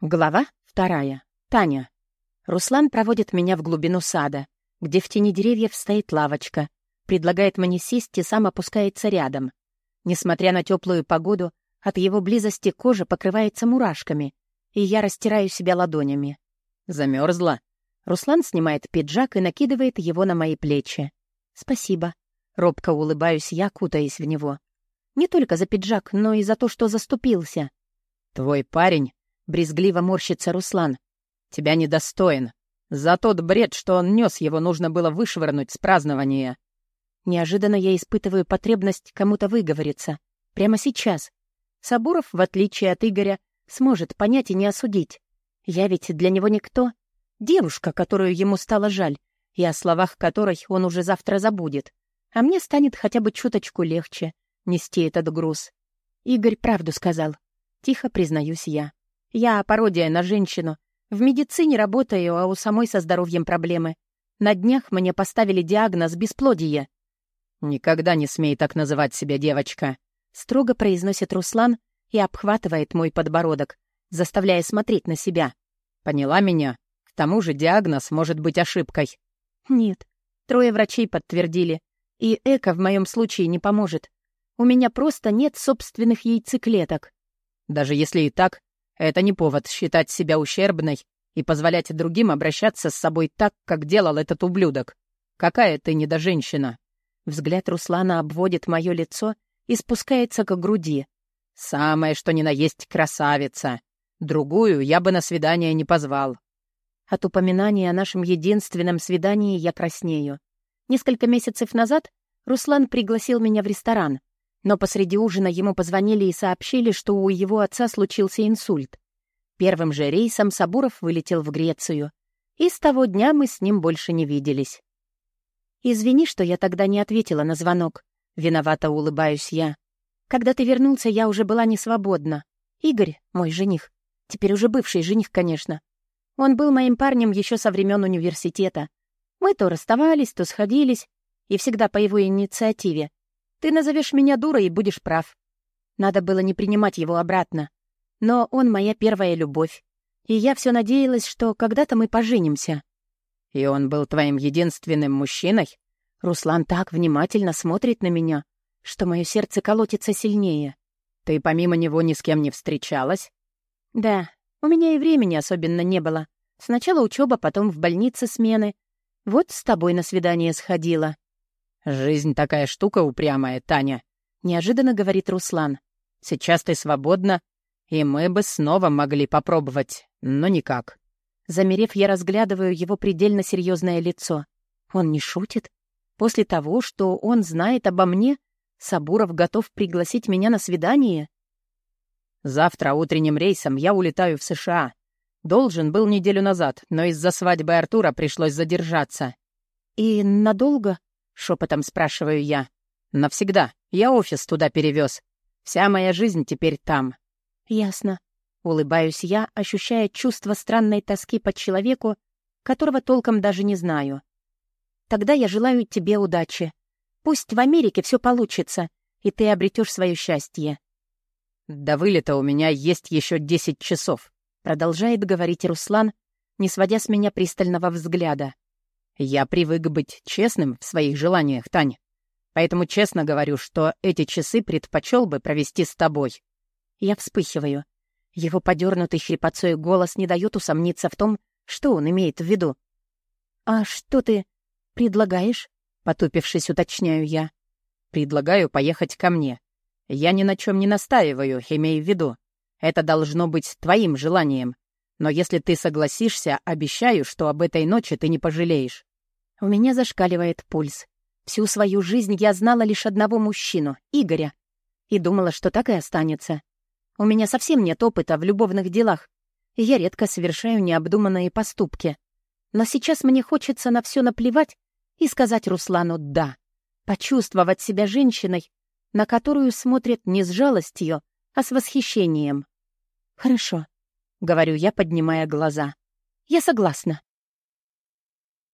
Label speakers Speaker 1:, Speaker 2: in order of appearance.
Speaker 1: Глава вторая. Таня. Руслан проводит меня в глубину сада, где в тени деревьев стоит лавочка, предлагает мне сесть и сам опускается рядом. Несмотря на теплую погоду, от его близости кожа покрывается мурашками, и я растираю себя ладонями. Замерзла. Руслан снимает пиджак и накидывает его на мои плечи. «Спасибо». Робко улыбаюсь я, кутаясь в него. Не только за пиджак, но и за то, что заступился.
Speaker 2: «Твой парень Брезгливо морщится Руслан. «Тебя недостоин. За тот бред, что он нес, его нужно было вышвырнуть с празднования».
Speaker 1: Неожиданно я испытываю потребность кому-то выговориться. Прямо сейчас. Сабуров, в отличие от Игоря, сможет понять и не осудить. Я ведь для него никто. Девушка, которую ему стало жаль, и о словах которой он уже завтра забудет. А мне станет хотя бы чуточку легче нести этот груз. Игорь правду сказал. Тихо признаюсь я. Я пародия на женщину. В медицине работаю, а у самой со здоровьем проблемы. На днях мне поставили диагноз бесплодие.
Speaker 2: «Никогда не смей так называть себя, девочка», —
Speaker 1: строго произносит Руслан и обхватывает мой подбородок, заставляя смотреть на себя.
Speaker 2: «Поняла меня? К тому же диагноз может быть ошибкой».
Speaker 1: «Нет, трое врачей подтвердили, и эко в моем случае не поможет. У меня просто нет собственных яйцеклеток».
Speaker 2: «Даже если и так, это не повод считать себя ущербной и позволять другим обращаться с собой так, как делал этот ублюдок. Какая ты недоженщина!»
Speaker 1: Взгляд Руслана обводит мое лицо и спускается к груди.
Speaker 2: «Самое, что ни на есть красавица. Другую я бы на свидание не позвал».
Speaker 1: От упоминания о нашем единственном свидании я краснею. Несколько месяцев назад Руслан пригласил меня в ресторан. Но посреди ужина ему позвонили и сообщили, что у его отца случился инсульт. Первым же рейсом Сабуров вылетел в Грецию. И с того дня мы с ним больше не виделись. «Извини, что я тогда не ответила на звонок. Виновато улыбаюсь я. Когда ты вернулся, я уже была не свободна. Игорь, мой жених, теперь уже бывший жених, конечно. Он был моим парнем еще со времен университета. Мы то расставались, то сходились, и всегда по его инициативе. Ты назовешь меня дурой и будешь прав. Надо было не принимать его обратно. Но он моя первая любовь. И я все надеялась, что когда-то мы поженимся.
Speaker 2: И он был твоим единственным мужчиной?
Speaker 1: Руслан так внимательно смотрит на меня, что мое сердце колотится сильнее.
Speaker 2: Ты помимо него ни с кем не встречалась?
Speaker 1: Да, у меня и времени особенно не было. Сначала учеба, потом в больнице смены. Вот с тобой на свидание сходила.
Speaker 2: «Жизнь такая штука упрямая, Таня», — неожиданно говорит Руслан. «Сейчас ты свободна, и мы бы снова могли попробовать, но никак».
Speaker 1: Замерев, я разглядываю его предельно серьезное лицо. Он не шутит? После того, что он знает обо мне, Сабуров готов пригласить меня на свидание?
Speaker 2: Завтра утренним рейсом я улетаю в США. Должен был неделю назад, но из-за свадьбы Артура пришлось задержаться.
Speaker 1: И надолго? Шепотом спрашиваю я.
Speaker 2: «Навсегда. Я офис туда перевез. Вся моя жизнь теперь там».
Speaker 1: «Ясно». Улыбаюсь я, ощущая чувство странной тоски по человеку, которого толком даже не знаю. «Тогда я желаю тебе удачи. Пусть в Америке все получится, и ты обретешь свое счастье».
Speaker 2: «До вылета у меня есть еще десять часов», — продолжает говорить Руслан, не сводя с меня пристального взгляда. Я привык быть честным в своих желаниях, Тань. Поэтому честно говорю, что эти часы предпочел бы провести с тобой.
Speaker 1: Я вспыхиваю. Его подернутый хрипотцой голос не дает усомниться в том, что он имеет в виду. «А что ты предлагаешь?» — потупившись, уточняю я.
Speaker 2: «Предлагаю поехать ко мне. Я ни на чем не настаиваю, имея в виду. Это должно быть твоим желанием. Но если ты согласишься, обещаю, что об этой ночи ты не пожалеешь.
Speaker 1: У меня зашкаливает пульс. Всю свою жизнь я знала лишь одного мужчину — Игоря. И думала, что так и останется. У меня совсем нет опыта в любовных делах, и я редко совершаю необдуманные поступки. Но сейчас мне хочется на все наплевать и сказать Руслану «да». Почувствовать себя женщиной, на которую смотрят не с жалостью, а с восхищением. «Хорошо», — говорю я, поднимая глаза. «Я согласна».